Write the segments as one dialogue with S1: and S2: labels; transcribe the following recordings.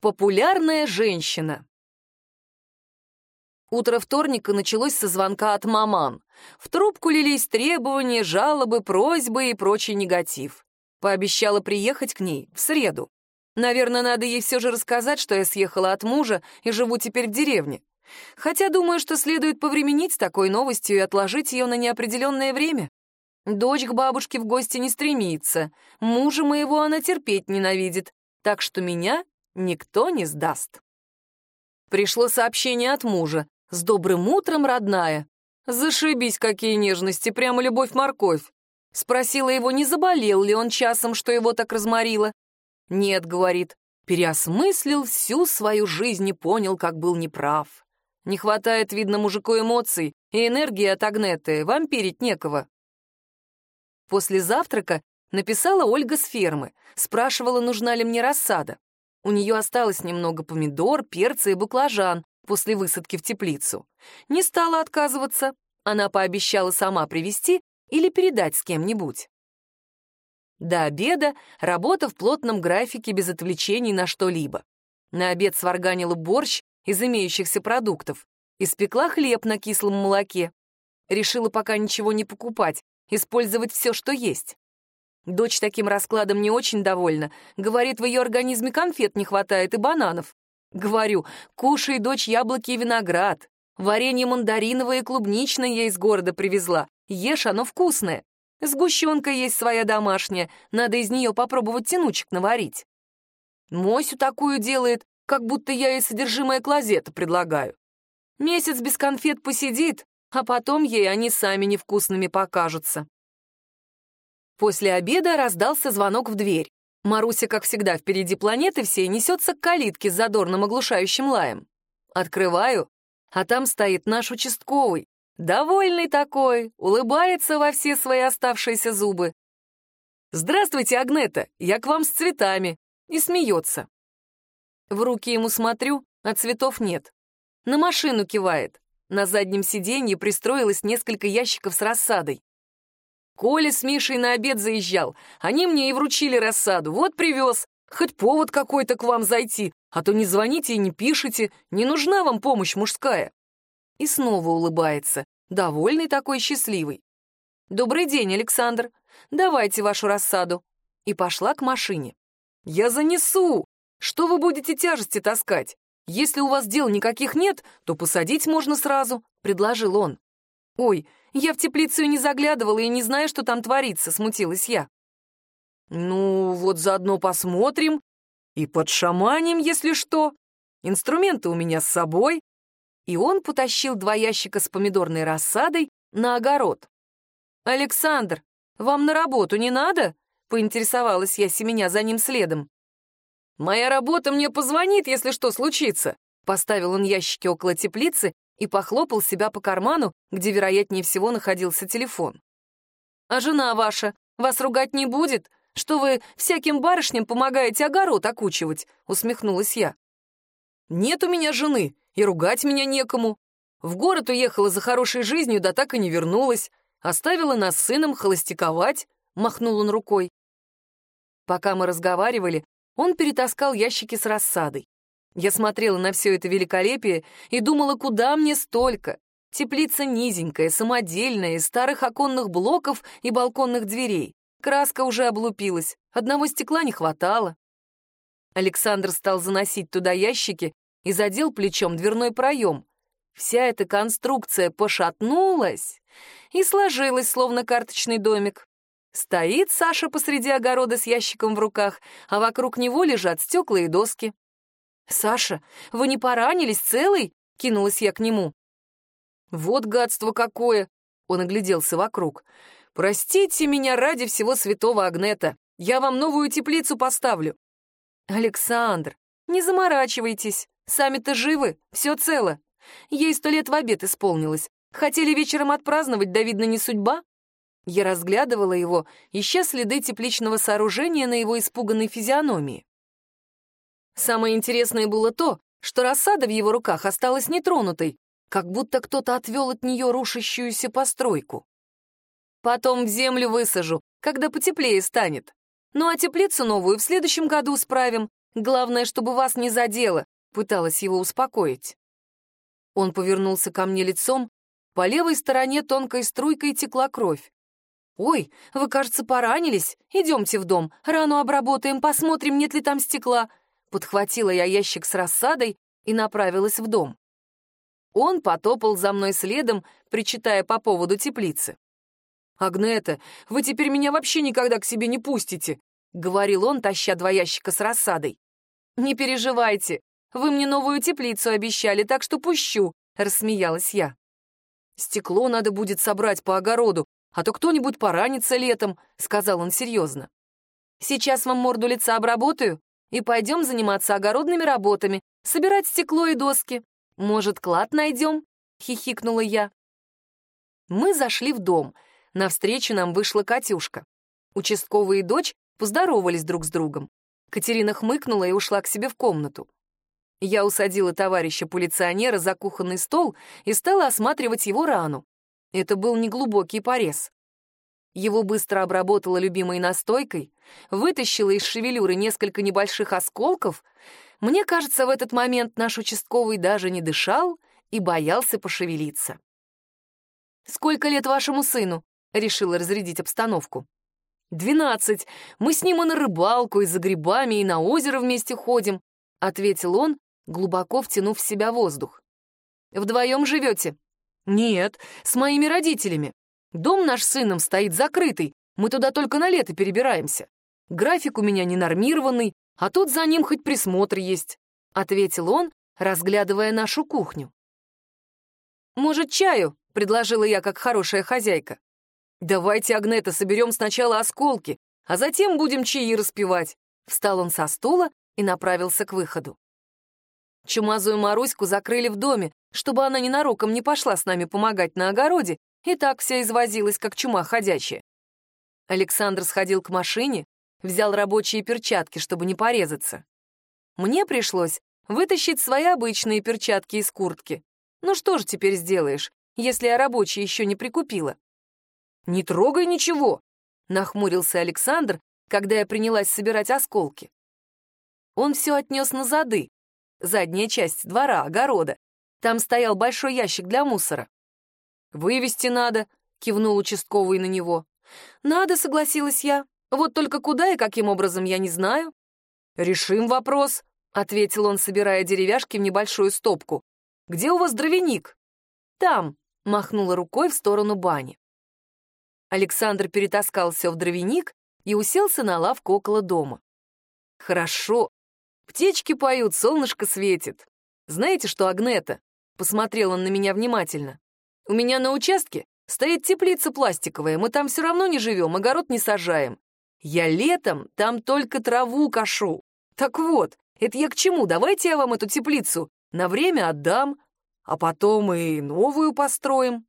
S1: Популярная женщина. Утро вторника началось со звонка от маман. В трубку лились требования, жалобы, просьбы и прочий негатив. Пообещала приехать к ней в среду. Наверное, надо ей все же рассказать, что я съехала от мужа и живу теперь в деревне. Хотя думаю, что следует повременить с такой новостью и отложить ее на неопределенное время. Дочь к бабушке в гости не стремится, мужа моего она терпеть ненавидит, так что меня никто не сдаст. Пришло сообщение от мужа. «С добрым утром, родная!» Зашибись, какие нежности, прямо любовь-морковь. Спросила его, не заболел ли он часом, что его так разморило. «Нет», — говорит, переосмыслил всю свою жизнь и понял, как был неправ. Не хватает, видно, мужику эмоций, и энергии от Агнеты, вампирить некого. После завтрака написала Ольга с фермы, спрашивала, нужна ли мне рассада. У нее осталось немного помидор, перца и баклажан после высадки в теплицу. Не стала отказываться, она пообещала сама привезти или передать с кем-нибудь. До обеда работа в плотном графике без отвлечений на что-либо. На обед сварганила борщ из имеющихся продуктов, испекла хлеб на кислом молоке. Решила пока ничего не покупать, использовать все, что есть. Дочь таким раскладом не очень довольна. Говорит, в ее организме конфет не хватает и бананов. Говорю, кушай, дочь, яблоки и виноград. Варенье мандариновое и клубничное я из города привезла. Ешь, оно вкусное. Сгущенка есть своя домашняя, надо из нее попробовать тянучек наварить. Мосю такую делает, как будто я ей содержимое клозета предлагаю. Месяц без конфет посидит, а потом ей они сами невкусными покажутся. После обеда раздался звонок в дверь. Маруся, как всегда, впереди планеты всей, несется к калитке с задорным оглушающим лаем. Открываю, а там стоит наш участковый. Довольный такой, улыбается во все свои оставшиеся зубы. «Здравствуйте, Агнета, я к вам с цветами!» И смеется. В руки ему смотрю, а цветов нет. На машину кивает. На заднем сиденье пристроилось несколько ящиков с рассадой. Коля с Мишей на обед заезжал. Они мне и вручили рассаду. Вот привез. Хоть повод какой-то к вам зайти, а то не звоните и не пишите. Не нужна вам помощь мужская. И снова улыбается. Довольный такой счастливый. «Добрый день, Александр. Давайте вашу рассаду». И пошла к машине. «Я занесу. Что вы будете тяжести таскать? Если у вас дел никаких нет, то посадить можно сразу», — предложил он. «Ой, я в теплицу не заглядывала и не знаю, что там творится», — смутилась я. «Ну, вот заодно посмотрим. И под шаманем, если что. Инструменты у меня с собой». И он потащил два ящика с помидорной рассадой на огород. «Александр, вам на работу не надо?» — поинтересовалась я, семеня за ним следом. «Моя работа мне позвонит, если что случится», — поставил он ящики около теплицы и похлопал себя по карману, где, вероятнее всего, находился телефон. «А жена ваша вас ругать не будет? Что вы всяким барышням помогаете огород окучивать?» — усмехнулась я. «Нет у меня жены, и ругать меня некому. В город уехала за хорошей жизнью, да так и не вернулась. Оставила нас с сыном холостяковать», — махнул он рукой. Пока мы разговаривали, он перетаскал ящики с рассадой. Я смотрела на все это великолепие и думала, куда мне столько. Теплица низенькая, самодельная, из старых оконных блоков и балконных дверей. Краска уже облупилась, одного стекла не хватало. Александр стал заносить туда ящики и задел плечом дверной проем. Вся эта конструкция пошатнулась и сложилась, словно карточный домик. Стоит Саша посреди огорода с ящиком в руках, а вокруг него лежат стекла и доски. «Саша, вы не поранились целый?» — кинулась я к нему. «Вот гадство какое!» — он огляделся вокруг. «Простите меня ради всего святого Агнета. Я вам новую теплицу поставлю». «Александр, не заморачивайтесь. Сами-то живы, все цело. Ей сто лет в обед исполнилось. Хотели вечером отпраздновать, да, видно, не судьба?» Я разглядывала его, ища следы тепличного сооружения на его испуганной физиономии. Самое интересное было то, что рассада в его руках осталась нетронутой, как будто кто-то отвел от нее рушащуюся постройку. Потом в землю высажу, когда потеплее станет. Ну а теплицу новую в следующем году справим. Главное, чтобы вас не задело», — пыталась его успокоить. Он повернулся ко мне лицом, по левой стороне тонкой струйкой текла кровь. «Ой, вы, кажется, поранились. Идемте в дом, рану обработаем, посмотрим, нет ли там стекла». Подхватила я ящик с рассадой и направилась в дом. Он потопал за мной следом, причитая по поводу теплицы. «Агнета, вы теперь меня вообще никогда к себе не пустите», — говорил он, таща два ящика с рассадой. «Не переживайте, вы мне новую теплицу обещали, так что пущу», — рассмеялась я. «Стекло надо будет собрать по огороду, а то кто-нибудь поранится летом», — сказал он серьезно. «Сейчас вам морду лица обработаю и пойдем заниматься огородными работами, собирать стекло и доски. Может, клад найдем?» — хихикнула я. Мы зашли в дом. Навстречу нам вышла Катюшка. Участковый и дочь поздоровались друг с другом. Катерина хмыкнула и ушла к себе в комнату. Я усадила товарища-полиционера за кухонный стол и стала осматривать его рану. Это был неглубокий порез. Его быстро обработала любимой настойкой, вытащила из шевелюры несколько небольших осколков — мне кажется, в этот момент наш участковый даже не дышал и боялся пошевелиться. «Сколько лет вашему сыну?» — решила разрядить обстановку. «Двенадцать. Мы с ним и на рыбалку, и за грибами, и на озеро вместе ходим», — ответил он, глубоко втянув в себя воздух. «Вдвоем живете?» «Нет, с моими родителями. Дом наш с сыном стоит закрытый, мы туда только на лето перебираемся. График у меня ненормированный, а тут за ним хоть присмотр есть», — ответил он, разглядывая нашу кухню. «Может, чаю?» — предложила я, как хорошая хозяйка. «Давайте, Агнета, соберем сначала осколки, а затем будем чаи распивать». Встал он со стула и направился к выходу. Чумазую Маруську закрыли в доме, чтобы она ненароком не пошла с нами помогать на огороде, и так вся извозилась, как чума ходячая. Александр сходил к машине, взял рабочие перчатки, чтобы не порезаться. Мне пришлось вытащить свои обычные перчатки из куртки. Ну что же теперь сделаешь, если я рабочие еще не прикупила? «Не трогай ничего», — нахмурился Александр, когда я принялась собирать осколки. Он все отнес на зады, задняя часть двора, огорода. Там стоял большой ящик для мусора. «Вывести надо», — кивнул участковый на него. «Надо», — согласилась я. Вот только куда и каким образом я не знаю. Решим вопрос, ответил он, собирая деревяшки в небольшую стопку. Где у вас дровяник? Там, махнула рукой в сторону бани. Александр перетаскал все в дровяник и уселся на лавку около дома. Хорошо. Птички поют, солнышко светит. Знаете что, Агнета? Посмотрел он на меня внимательно. У меня на участке стоит теплица пластиковая, мы там все равно не живем, огород не сажаем. Я летом там только траву кашу. Так вот, это я к чему? Давайте я вам эту теплицу на время отдам, а потом и новую построим.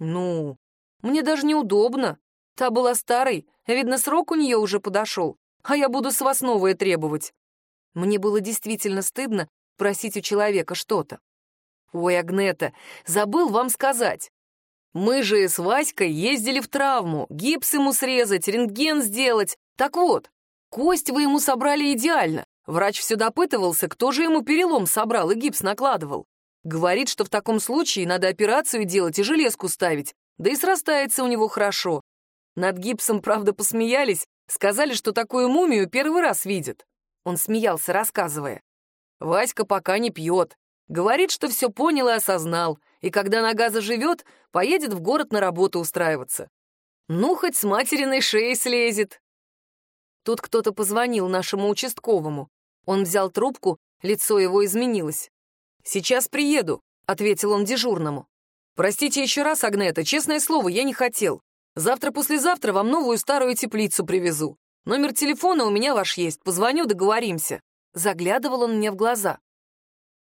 S1: Ну, мне даже неудобно. Та была старой, видно, срок у нее уже подошел, а я буду с вас новое требовать. Мне было действительно стыдно просить у человека что-то. Ой, Агнета, забыл вам сказать. Мы же с Васькой ездили в травму, гипс ему срезать, рентген сделать. Так вот, кость вы ему собрали идеально. Врач все допытывался, кто же ему перелом собрал и гипс накладывал. Говорит, что в таком случае надо операцию делать и железку ставить, да и срастается у него хорошо. Над гипсом, правда, посмеялись, сказали, что такую мумию первый раз видят. Он смеялся, рассказывая. Васька пока не пьет. Говорит, что все понял и осознал, и когда нога заживет, поедет в город на работу устраиваться. Ну, хоть с материной шеи слезет. Тут кто-то позвонил нашему участковому. Он взял трубку, лицо его изменилось. «Сейчас приеду», — ответил он дежурному. «Простите еще раз, Агнета, честное слово, я не хотел. Завтра-послезавтра вам новую старую теплицу привезу. Номер телефона у меня ваш есть, позвоню, договоримся». Заглядывал он мне в глаза.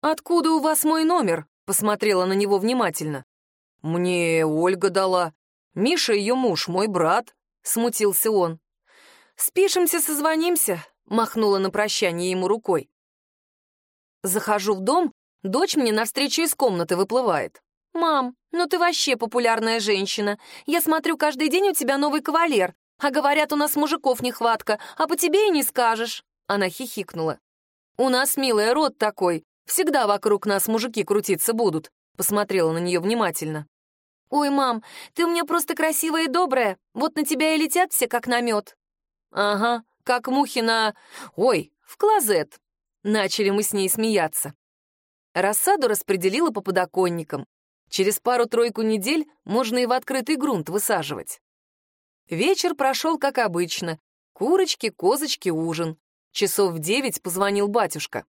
S1: «Откуда у вас мой номер?» — посмотрела на него внимательно. «Мне Ольга дала. Миша ее муж, мой брат», — смутился он. «Спишемся, созвонимся», — махнула на прощание ему рукой. Захожу в дом, дочь мне навстречу из комнаты выплывает. «Мам, ну ты вообще популярная женщина. Я смотрю, каждый день у тебя новый кавалер. А говорят, у нас мужиков нехватка, а по тебе и не скажешь». Она хихикнула. «У нас, милая, род такой. Всегда вокруг нас мужики крутиться будут», — посмотрела на нее внимательно. «Ой, мам, ты у меня просто красивая и добрая. Вот на тебя и летят все, как на мед». «Ага, как мухи на... Ой, в клозет». Начали мы с ней смеяться. Рассаду распределила по подоконникам. Через пару-тройку недель можно и в открытый грунт высаживать. Вечер прошел как обычно. Курочки, козочки, ужин. Часов в девять позвонил батюшка.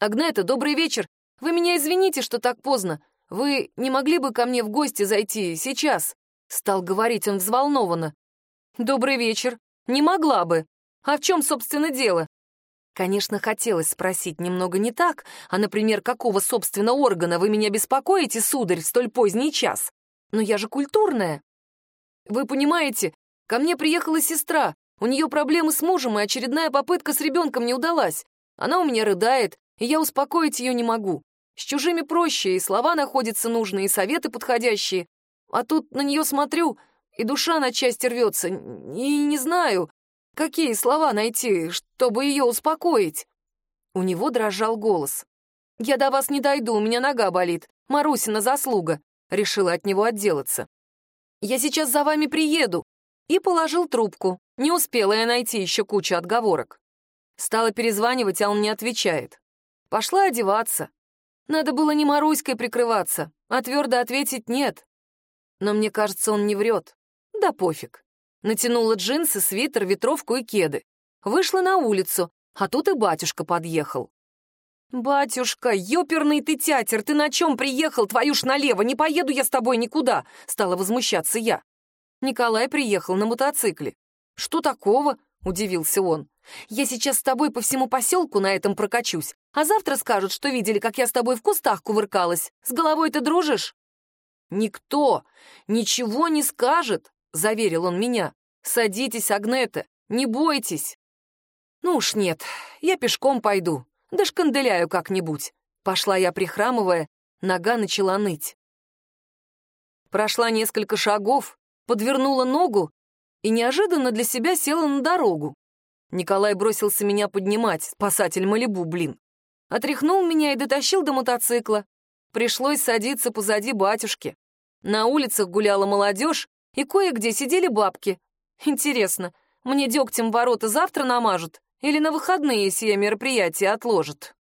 S1: «Агнета, добрый вечер. Вы меня извините, что так поздно. Вы не могли бы ко мне в гости зайти сейчас?» Стал говорить он взволнованно. «Добрый вечер. Не могла бы. А в чем, собственно, дело?» Конечно, хотелось спросить немного не так, а, например, какого, собственно, органа вы меня беспокоите, сударь, в столь поздний час? Но я же культурная. Вы понимаете, ко мне приехала сестра, у нее проблемы с мужем, и очередная попытка с ребенком не удалась. Она у меня рыдает, и я успокоить ее не могу. С чужими проще, и слова находятся нужные, и советы подходящие. А тут на нее смотрю, и душа на части рвется, и не знаю, Какие слова найти, чтобы ее успокоить?» У него дрожал голос. «Я до вас не дойду, у меня нога болит. Марусина заслуга», — решила от него отделаться. «Я сейчас за вами приеду». И положил трубку. Не успела я найти еще кучу отговорок. Стала перезванивать, а он не отвечает. Пошла одеваться. Надо было не Маруськой прикрываться, а твердо ответить «нет». Но мне кажется, он не врет. Да пофиг. Натянула джинсы, свитер, ветровку и кеды. Вышла на улицу, а тут и батюшка подъехал. «Батюшка, ёперный ты тятер, ты на чем приехал, твою ж налево, не поеду я с тобой никуда!» — стала возмущаться я. Николай приехал на мотоцикле. «Что такого?» — удивился он. «Я сейчас с тобой по всему поселку на этом прокачусь, а завтра скажут, что видели, как я с тобой в кустах кувыркалась. С головой ты дружишь?» «Никто ничего не скажет», — заверил он меня. «Садитесь, Агнета, не бойтесь». «Ну уж нет, я пешком пойду, да шканделяю как-нибудь». Пошла я, прихрамывая, нога начала ныть. Прошла несколько шагов, подвернула ногу и неожиданно для себя села на дорогу. Николай бросился меня поднимать, спасатель Малибу, блин. Отряхнул меня и дотащил до мотоцикла. Пришлось садиться позади батюшки. На улицах гуляла молодежь, и кое-где сидели бабки. Интересно, мне дегтем ворота завтра намажут или на выходные сие мероприятие отложат?